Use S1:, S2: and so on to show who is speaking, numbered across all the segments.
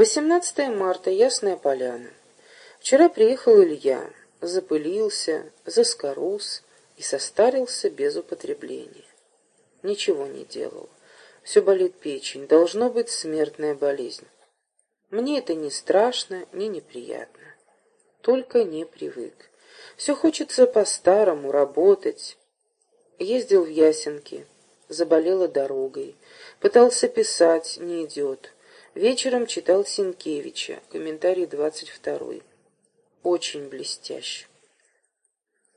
S1: 18 марта, Ясная Поляна. Вчера приехал Илья, запылился, заскорус и состарился без употребления. Ничего не делал. Все болит печень, должно быть смертная болезнь. Мне это не страшно, не неприятно. Только не привык. Все хочется по-старому работать. Ездил в Ясенки, заболела дорогой. Пытался писать, не идет. Вечером читал Синкевича, комментарий 22 Очень блестящий.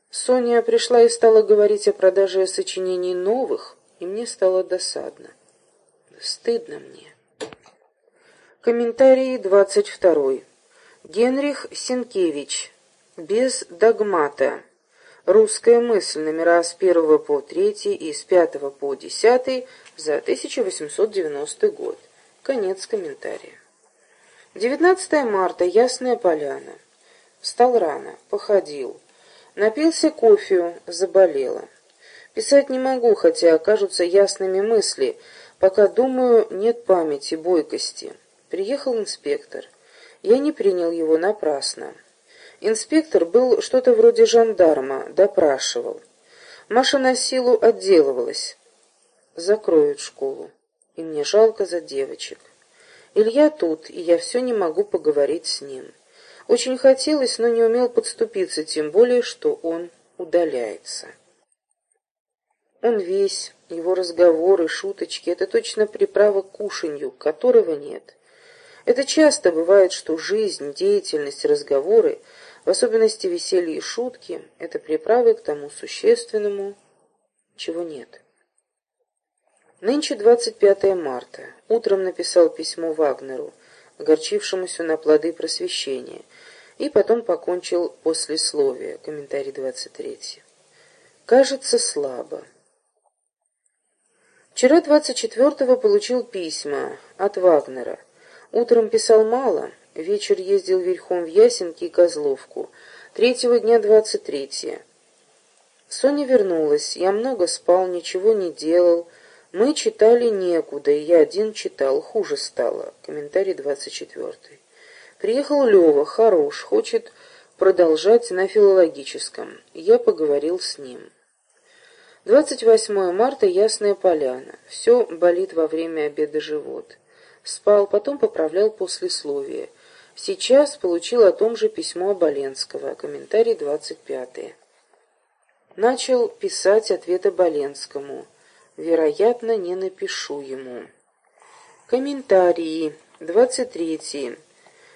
S1: Соня пришла и стала говорить о продаже сочинений новых, и мне стало досадно. Стыдно мне. Комментарий 22. Генрих Сенкевич. Без догмата. Русская мысль. Номера с 1 по 3 и с 5 по 10 за 1890 год. Конец комментария. 19 марта. Ясная поляна. Встал рано. Походил. Напился кофею. Заболела. Писать не могу, хотя окажутся ясными мысли. Пока думаю, нет памяти, бойкости. Приехал инспектор. Я не принял его напрасно. Инспектор был что-то вроде жандарма, допрашивал. Маша на силу отделывалась. Закроют школу. И мне жалко за девочек. Илья тут, и я все не могу поговорить с ним. Очень хотелось, но не умел подступиться, тем более, что он удаляется. Он весь, его разговоры, шуточки — это точно приправа к кушанью, которого нет. Это часто бывает, что жизнь, деятельность, разговоры, в особенности веселье и шутки, это приправы к тому существенному, чего нет. Нынче 25 марта. Утром написал письмо Вагнеру, огорчившемуся на плоды просвещения, и потом покончил послесловие, комментарий 23. Кажется, слабо. Вчера 24-го получил письма от Вагнера. Утром писал мало, вечер ездил верхом в Ясенки и Козловку. Третьего дня двадцать третье. Соня вернулась, я много спал, ничего не делал. Мы читали некуда, и я один читал, хуже стало. Комментарий двадцать четвертый. Приехал Лева, хорош, хочет продолжать на филологическом. Я поговорил с ним. 28 марта, Ясная Поляна. Все болит во время обеда живот. Спал, потом поправлял послесловие. Сейчас получил о том же письмо Оболенского, комментарий 25. Начал писать ответ Оболенскому. Вероятно, не напишу ему. Комментарии. 23.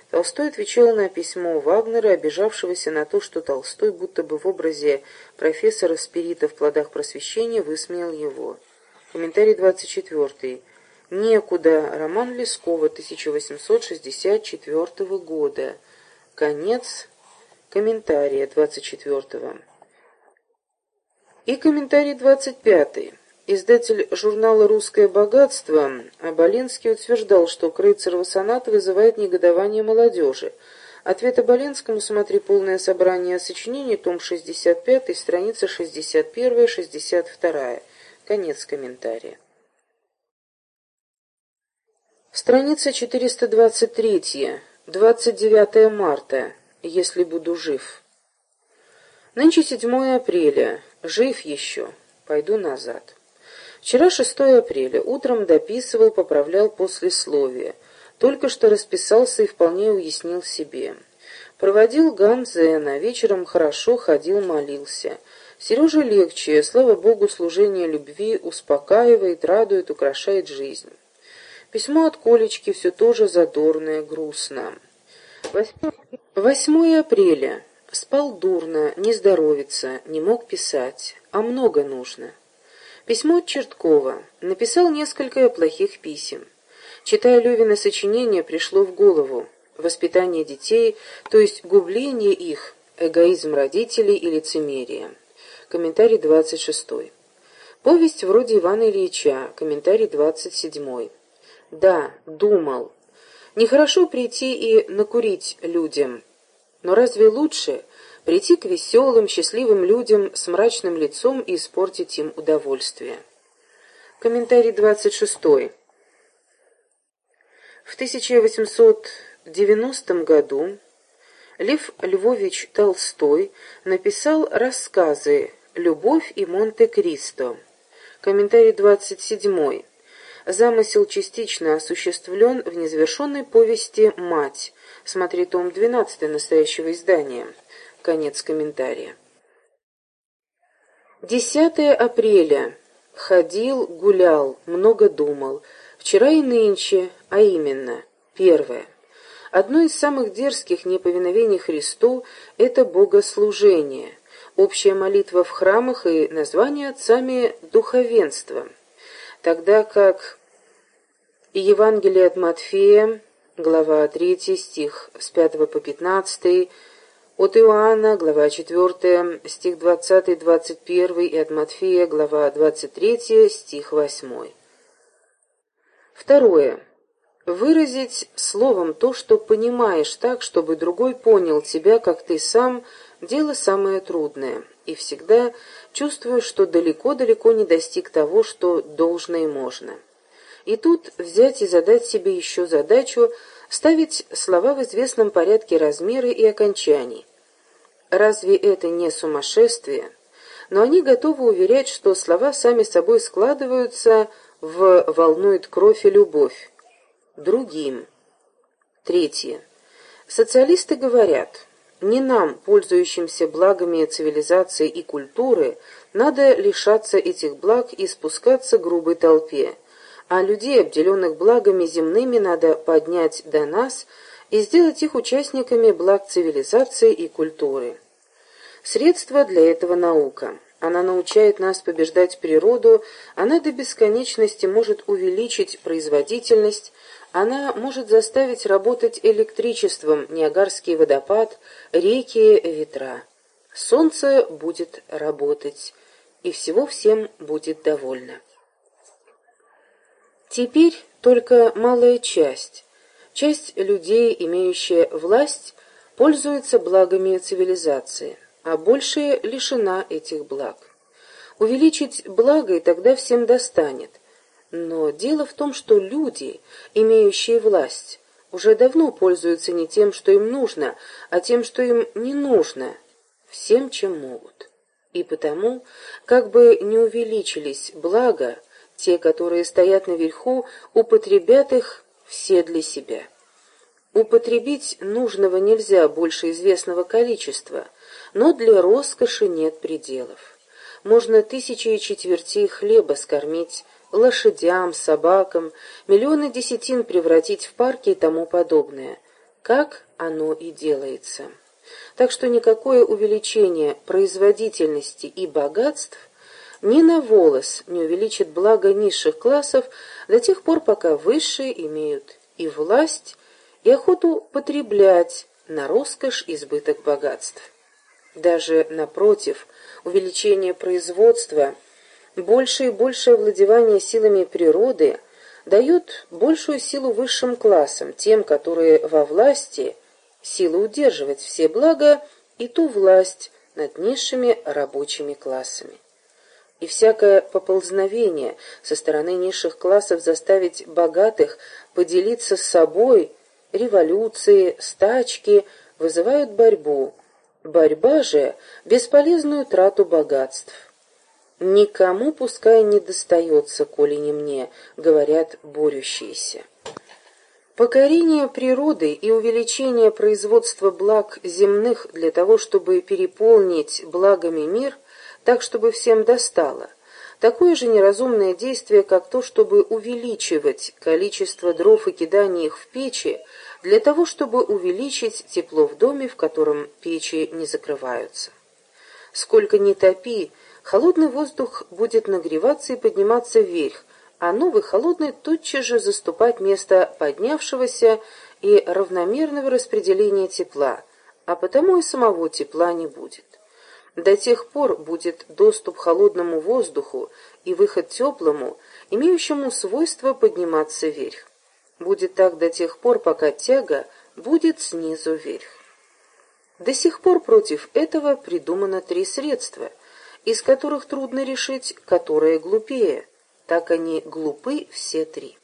S1: Толстой отвечал на письмо Вагнера, обижавшегося на то, что Толстой будто бы в образе профессора Спирита в «Плодах просвещения» высмеял его. Комментарий 24. Некуда. Роман Лескова, 1864 года. Конец комментария 24. И комментарий 25. Издатель журнала «Русское богатство» Аболинский утверждал, что Крейцерова соната вызывает негодование молодежи. Ответ Аболинскому смотри полное собрание сочинений, том 65, страница 61-62. Конец комментария. Страница 423. 29 марта. Если буду жив. Нынче 7 апреля. Жив еще. Пойду назад. Вчера 6 апреля. Утром дописывал, поправлял послесловие. Только что расписался и вполне уяснил себе. Проводил Ганзена. Вечером хорошо ходил, молился. Сереже легче. Слава Богу, служение любви успокаивает, радует, украшает жизнь. Письмо от Колечки все тоже задорное, грустно. 8 апреля. Спал дурно, не здоровится, не мог писать, а много нужно. Письмо от Черткова. Написал несколько плохих писем. Читая Левина сочинение, пришло в голову. Воспитание детей, то есть губление их, эгоизм родителей и лицемерие. Комментарий 26. Повесть вроде Ивана Ильича. Комментарий 27. Да, думал. Нехорошо прийти и накурить людям. Но разве лучше прийти к веселым, счастливым людям с мрачным лицом и испортить им удовольствие? Комментарий 26. В 1890 году Лев Львович Толстой написал рассказы «Любовь и Монте-Кристо». Комментарий 27. Замысел частично осуществлен в незавершенной повести «Мать». Смотри том 12 настоящего издания. Конец комментария. 10 апреля. Ходил, гулял, много думал. Вчера и нынче, а именно. Первое. Одно из самых дерзких неповиновений Христу – это богослужение, общая молитва в храмах и название отцами духовенства. Тогда как Евангелие от Матфея, глава 3, стих с 5 по 15, от Иоанна, глава 4, стих 20-21 и от Матфея, глава 23, стих 8. Второе. Выразить словом то, что понимаешь так, чтобы другой понял тебя, как ты сам, дело самое трудное, и всегда чувствуешь, что далеко-далеко не достиг того, что должно и можно. И тут взять и задать себе еще задачу ставить слова в известном порядке размеры и окончаний. Разве это не сумасшествие? Но они готовы уверять, что слова сами собой складываются в «волнует кровь и любовь». Другим. Третье. Социалисты говорят, не нам, пользующимся благами цивилизации и культуры, надо лишаться этих благ и спускаться грубой толпе, а людей, обделенных благами земными, надо поднять до нас и сделать их участниками благ цивилизации и культуры. Средство для этого наука. Она научает нас побеждать природу, она до бесконечности может увеличить производительность, она может заставить работать электричеством Ниагарский водопад, реки, ветра. Солнце будет работать, и всего всем будет довольно. Теперь только малая часть, часть людей, имеющая власть, пользуется благами цивилизации, а большая лишена этих благ. Увеличить благо и тогда всем достанет. Но дело в том, что люди, имеющие власть, уже давно пользуются не тем, что им нужно, а тем, что им не нужно, всем, чем могут. И потому, как бы не увеличились блага, те, которые стоят наверху, употребят их все для себя. Употребить нужного нельзя больше известного количества, но для роскоши нет пределов. Можно тысячи и четвертей хлеба скормить лошадям, собакам, миллионы десятин превратить в парки и тому подобное. Как оно и делается. Так что никакое увеличение производительности и богатств ни на волос не увеличит благо низших классов до тех пор, пока высшие имеют и власть, и охоту потреблять на роскошь избыток богатств. Даже напротив, увеличение производства, большее и большее овладевание силами природы дают большую силу высшим классам, тем, которые во власти, силу удерживать все блага и ту власть над низшими рабочими классами и всякое поползновение со стороны низших классов заставить богатых поделиться с собой, революции, стачки вызывают борьбу. Борьба же – бесполезную трату богатств. «Никому пускай не достается, коли не мне», — говорят борющиеся. Покорение природы и увеличение производства благ земных для того, чтобы переполнить благами мир – так, чтобы всем достало. Такое же неразумное действие, как то, чтобы увеличивать количество дров и кидание их в печи, для того, чтобы увеличить тепло в доме, в котором печи не закрываются. Сколько ни топи, холодный воздух будет нагреваться и подниматься вверх, а новый холодный тотчас же заступать место поднявшегося и равномерного распределения тепла, а потому и самого тепла не будет. До тех пор будет доступ холодному воздуху и выход теплому, имеющему свойство подниматься вверх. Будет так до тех пор, пока тяга будет снизу вверх. До сих пор против этого придумано три средства, из которых трудно решить, которое глупее. Так они глупы все три.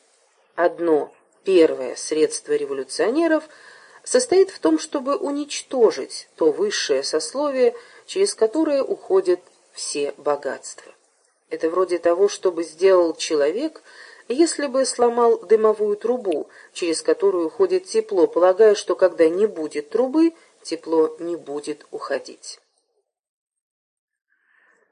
S1: Одно – Первое средство революционеров состоит в том, чтобы уничтожить то высшее сословие, через которое уходят все богатства. Это вроде того, чтобы сделал человек, если бы сломал дымовую трубу, через которую уходит тепло, полагая, что когда не будет трубы, тепло не будет уходить.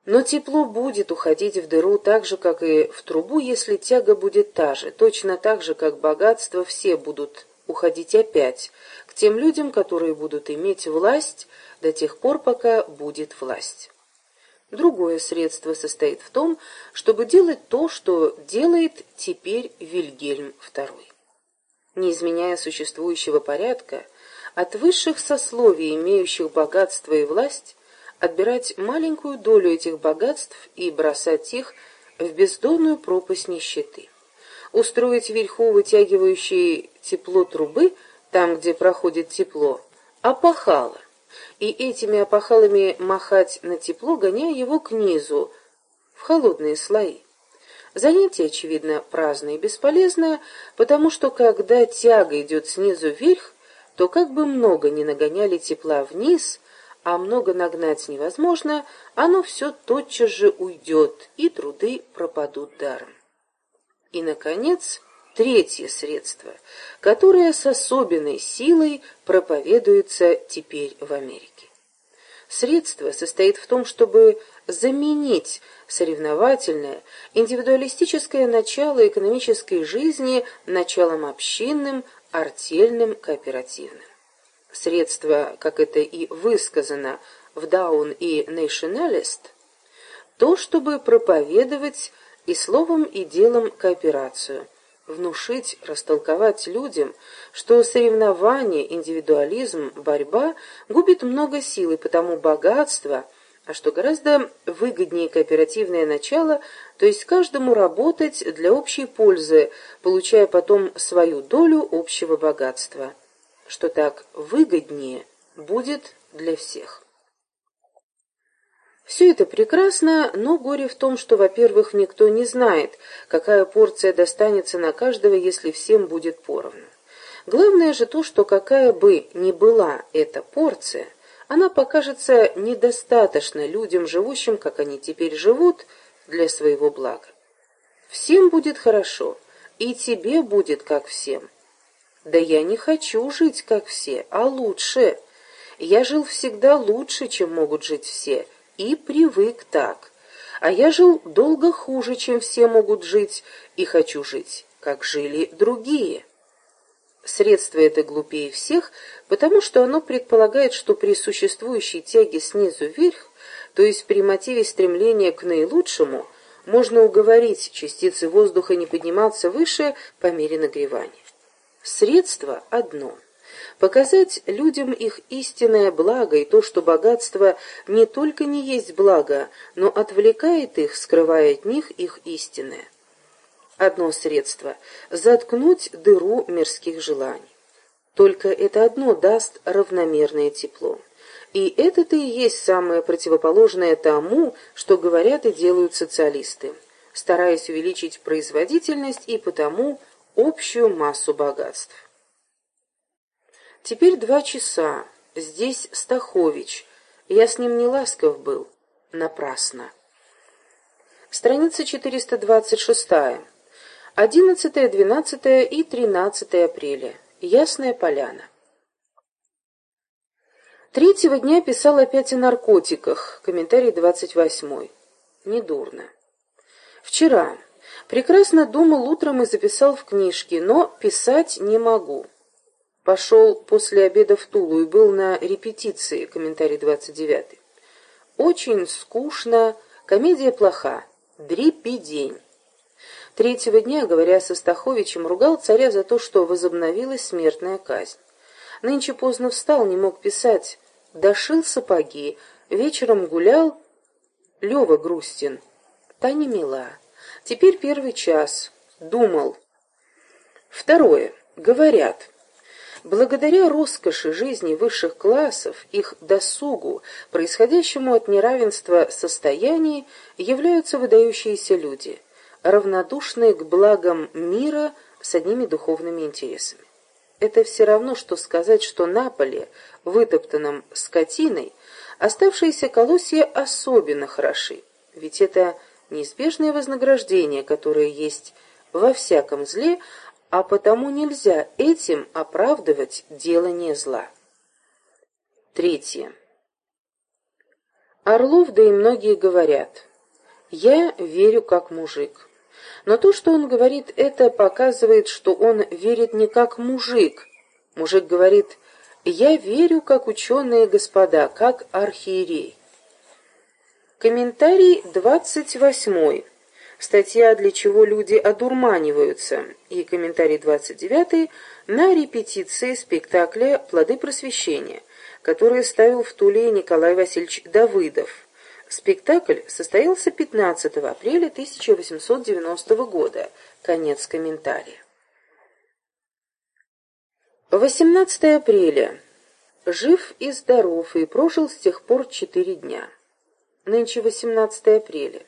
S1: Но тепло будет уходить в дыру так же, как и в трубу, если тяга будет та же, точно так же, как богатство все будут уходить опять к тем людям, которые будут иметь власть до тех пор, пока будет власть. Другое средство состоит в том, чтобы делать то, что делает теперь Вильгельм II. Не изменяя существующего порядка, от высших сословий, имеющих богатство и власть, отбирать маленькую долю этих богатств и бросать их в бездонную пропасть нищеты. Устроить вверху вытягивающие тепло трубы, там, где проходит тепло, опахало, и этими опахалами махать на тепло, гоняя его к низу, в холодные слои. Занятие, очевидно, праздное и бесполезное, потому что когда тяга идет снизу вверх, то как бы много ни нагоняли тепла вниз, а много нагнать невозможно, оно все тотчас же уйдет, и труды пропадут даром. И, наконец, третье средство, которое с особенной силой проповедуется теперь в Америке. Средство состоит в том, чтобы заменить соревновательное, индивидуалистическое начало экономической жизни началом общинным, артельным, кооперативным. Средство, как это и высказано в Даун и Nationalist, то, чтобы проповедовать и словом, и делом кооперацию, внушить, растолковать людям, что соревнование, индивидуализм, борьба губит много сил, и потому богатство, а что гораздо выгоднее кооперативное начало, то есть каждому работать для общей пользы, получая потом свою долю общего богатства что так выгоднее будет для всех. Все это прекрасно, но горе в том, что, во-первых, никто не знает, какая порция достанется на каждого, если всем будет поровну. Главное же то, что какая бы ни была эта порция, она покажется недостаточно людям, живущим, как они теперь живут, для своего блага. Всем будет хорошо, и тебе будет как всем. Да я не хочу жить, как все, а лучше. Я жил всегда лучше, чем могут жить все, и привык так. А я жил долго хуже, чем все могут жить, и хочу жить, как жили другие. Средство это глупее всех, потому что оно предполагает, что при существующей тяге снизу вверх, то есть при мотиве стремления к наилучшему, можно уговорить частицы воздуха не подниматься выше по мере нагревания. Средство одно — показать людям их истинное благо и то, что богатство не только не есть благо, но отвлекает их, скрывая от них их истинное. Одно средство — заткнуть дыру мирских желаний. Только это одно даст равномерное тепло. И это-то и есть самое противоположное тому, что говорят и делают социалисты, стараясь увеличить производительность и потому общую массу богатств. Теперь два часа. Здесь Стахович. Я с ним не ласков был. Напрасно. Страница 426. 11, 12 и 13 апреля. Ясная поляна. Третьего дня писал опять о наркотиках. Комментарий 28. Недурно. Вчера. Прекрасно думал утром и записал в книжке, но писать не могу. Пошел после обеда в Тулу и был на репетиции, комментарий 29. Очень скучно, комедия плоха, дрипи Третьего дня, говоря со Стаховичем, ругал царя за то, что возобновилась смертная казнь. Нынче поздно встал, не мог писать. Дошил сапоги, вечером гулял. Лева Грустин. Таня мила. Теперь первый час. Думал. Второе. Говорят. Благодаря роскоши жизни высших классов, их досугу, происходящему от неравенства состояний, являются выдающиеся люди, равнодушные к благам мира с одними духовными интересами. Это все равно, что сказать, что на поле, вытоптанном скотиной, оставшиеся колосья особенно хороши, ведь это неизбежное вознаграждение, которое есть во всяком зле, а потому нельзя этим оправдывать делание зла. Третье. Орлов, да и многие говорят, «Я верю как мужик». Но то, что он говорит, это показывает, что он верит не как мужик. Мужик говорит «Я верю как ученые господа, как архиерей». Комментарий двадцать восьмой. Статья «Для чего люди одурманиваются» и комментарий двадцать девятый на репетиции спектакля «Плоды просвещения», который ставил в Туле Николай Васильевич Давыдов. Спектакль состоялся 15 апреля 1890 года. Конец комментария. 18 апреля. Жив и здоров, и прожил с тех пор четыре дня. Нынче 18 апреля.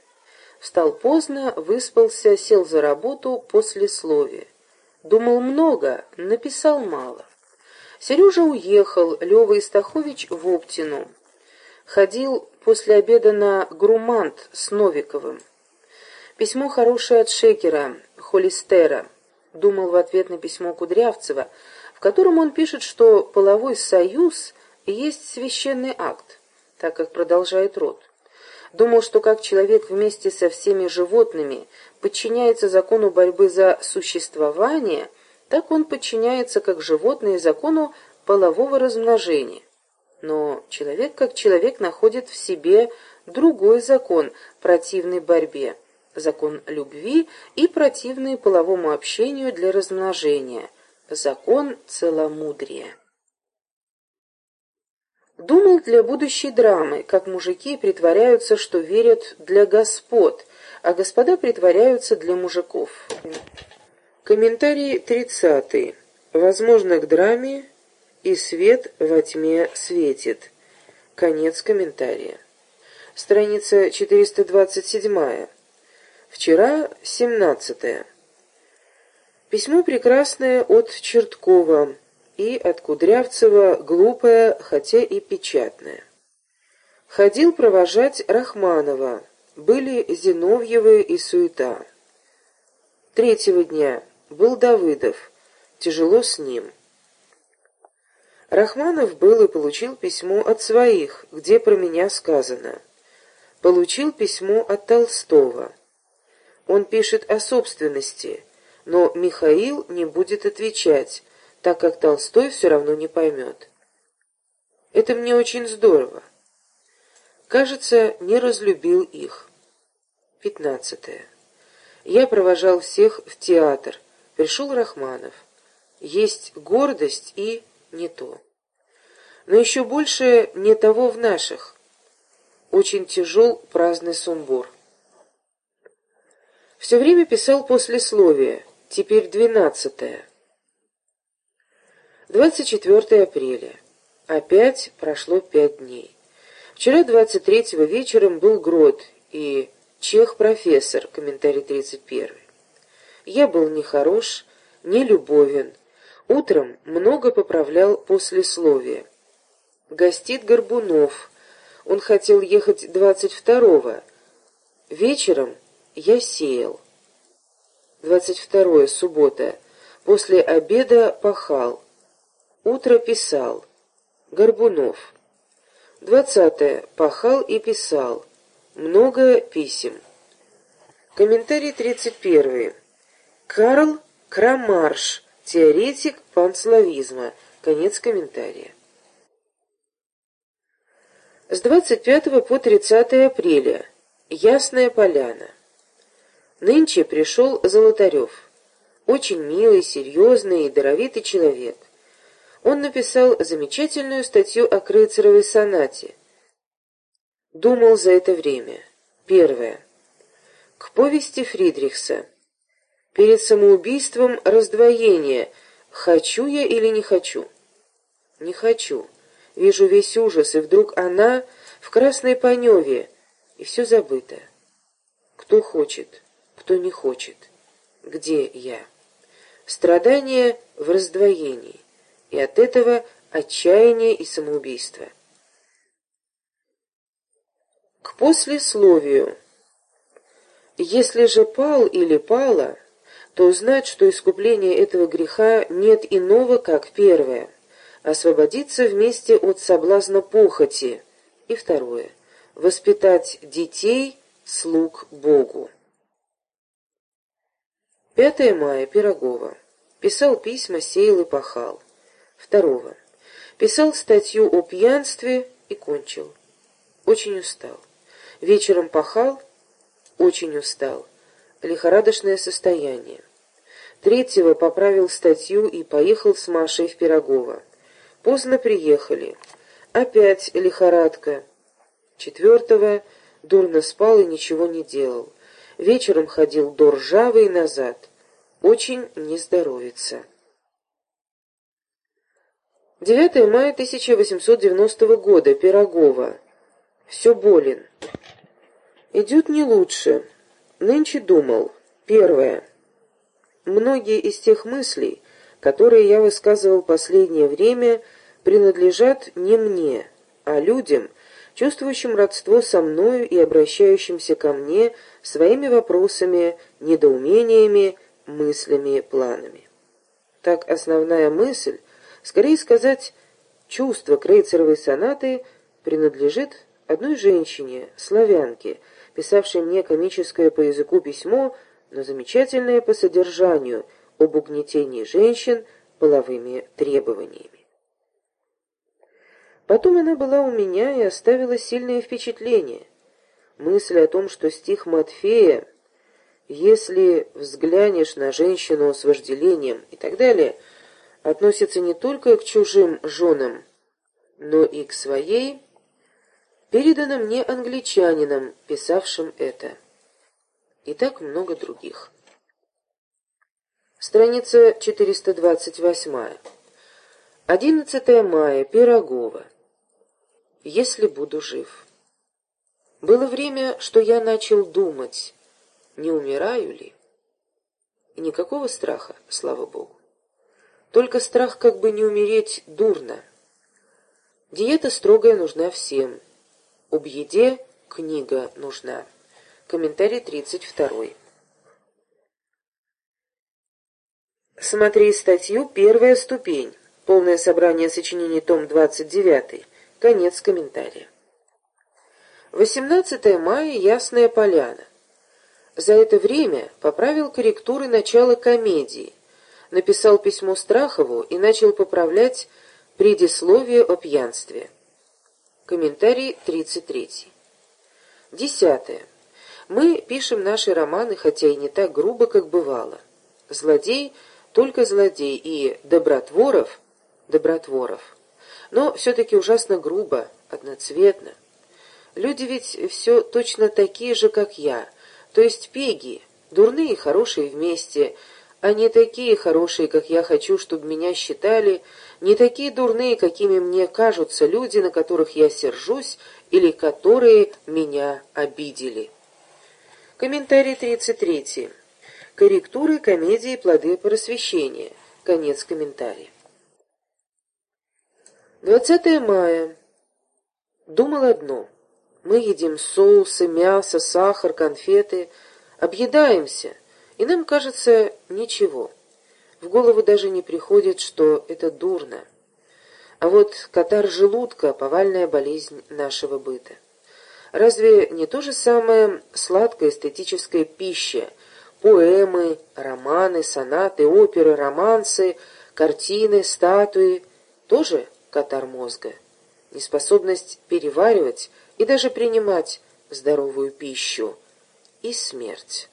S1: Встал поздно, выспался, сел за работу после словия. Думал много, написал мало. Сережа уехал, Лева Истахович в Оптину. Ходил после обеда на Грумант с Новиковым. Письмо хорошее от Шекера, Холистера. Думал в ответ на письмо Кудрявцева, в котором он пишет, что половой союз есть священный акт, так как продолжает род. Думал, что как человек вместе со всеми животными подчиняется закону борьбы за существование, так он подчиняется как животное закону полового размножения. Но человек как человек находит в себе другой закон, противный борьбе, закон любви и противный половому общению для размножения, закон целомудрия. Думал для будущей драмы, как мужики притворяются, что верят для господ, а господа притворяются для мужиков. Комментарий тридцатый. Возможно, к драме и свет во тьме светит. Конец комментария. Страница 427. Вчера 17. Письмо прекрасное от Черткова и от Кудрявцева глупое, хотя и печатное. Ходил провожать Рахманова, были Зиновьевы и суета. Третьего дня был Давыдов, тяжело с ним. Рахманов был и получил письмо от своих, где про меня сказано. Получил письмо от Толстого. Он пишет о собственности, но Михаил не будет отвечать, так как Толстой все равно не поймет. Это мне очень здорово. Кажется, не разлюбил их. Пятнадцатое. Я провожал всех в театр. Пришел Рахманов. Есть гордость и не то. Но еще больше не того в наших. Очень тяжел праздный сумбур. Все время писал послесловие, теперь двенадцатое. 24 апреля. Опять прошло пять дней. Вчера, 23-го вечером, был Грот и Чех-профессор, комментарий 31. Я был нехорош, не любовен. Утром много поправлял послесловие. Гостит Горбунов. Он хотел ехать 22-го. Вечером я сеял. 22 суббота. После обеда пахал. Утро писал. Горбунов. Двадцатое. Пахал и писал. Много писем. Комментарий тридцать первый. Карл Крамарш. Теоретик панславизма. Конец комментария. С 25 по 30 апреля. Ясная поляна. Нынче пришел Золотарев. Очень милый, серьезный и даровитый человек он написал замечательную статью о Крейцеровой сонате. Думал за это время. Первое. К повести Фридрихса. Перед самоубийством раздвоение. Хочу я или не хочу? Не хочу. Вижу весь ужас, и вдруг она в красной паневе, и все забыто. Кто хочет, кто не хочет. Где я? страдание в раздвоении, и от этого отчаяние и самоубийство. К послесловию. Если же пал или пала, то узнать, что искупление этого греха нет иного, как первое – освободиться вместе от соблазна похоти, и второе – воспитать детей, слуг Богу. 5 мая. Пирогова. Писал письма, сеял и пахал. Второго. Писал статью о пьянстве и кончил. Очень устал. Вечером пахал, очень устал. Лихорадочное состояние. Третьего поправил статью и поехал с Машей в Пирогово. Поздно приехали. Опять лихорадка. Четвертого дурно спал и ничего не делал. Вечером ходил до ржавый назад. Очень не здоровится. 9 мая 1890 года. Пирогова. Все болен. Идет не лучше. Нынче думал. Первое. Многие из тех мыслей, которые я высказывал последнее время, принадлежат не мне, а людям, чувствующим родство со мною и обращающимся ко мне своими вопросами, недоумениями, мыслями, планами. Так основная мысль, скорее сказать, чувство крейцеровой сонаты принадлежит одной женщине, славянке, писавшей мне комическое по языку письмо, но замечательное по содержанию, об угнетении женщин половыми требованиями. Потом она была у меня и оставила сильное впечатление. Мысль о том, что стих Матфея «Если взглянешь на женщину с вожделением» и так далее, относится не только к чужим женам, но и к своей, передано мне англичанином, писавшим это. И так много других. Страница 428. 11 мая. Пирогова если буду жив. Было время, что я начал думать, не умираю ли. И никакого страха, слава Богу. Только страх как бы не умереть дурно. Диета строгая нужна всем. Об еде книга нужна. Комментарий 32. Смотри статью «Первая ступень». Полное собрание сочинений, том 29. Конец комментария. 18 мая. Ясная поляна. За это время поправил корректуры начала комедии, написал письмо Страхову и начал поправлять предисловие о пьянстве. Комментарий 33. Десятое. Мы пишем наши романы, хотя и не так грубо, как бывало. Злодей — только злодей, и Добротворов — Добротворов но все-таки ужасно грубо, одноцветно. Люди ведь все точно такие же, как я, то есть пеги, дурные и хорошие вместе, а не такие хорошие, как я хочу, чтобы меня считали, не такие дурные, какими мне кажутся люди, на которых я сержусь или которые меня обидели. Комментарий 33. Корректуры комедии «Плоды просвещения». Конец комментария. 20 мая. Думал одно. Мы едим соусы, мясо, сахар, конфеты, объедаемся, и нам кажется ничего. В голову даже не приходит, что это дурно. А вот катар желудка — повальная болезнь нашего быта. Разве не то же самое сладкая эстетическая пища, поэмы, романы, сонаты, оперы, романсы, картины, статуи, тоже катар мозга, неспособность переваривать и даже принимать здоровую пищу и смерть.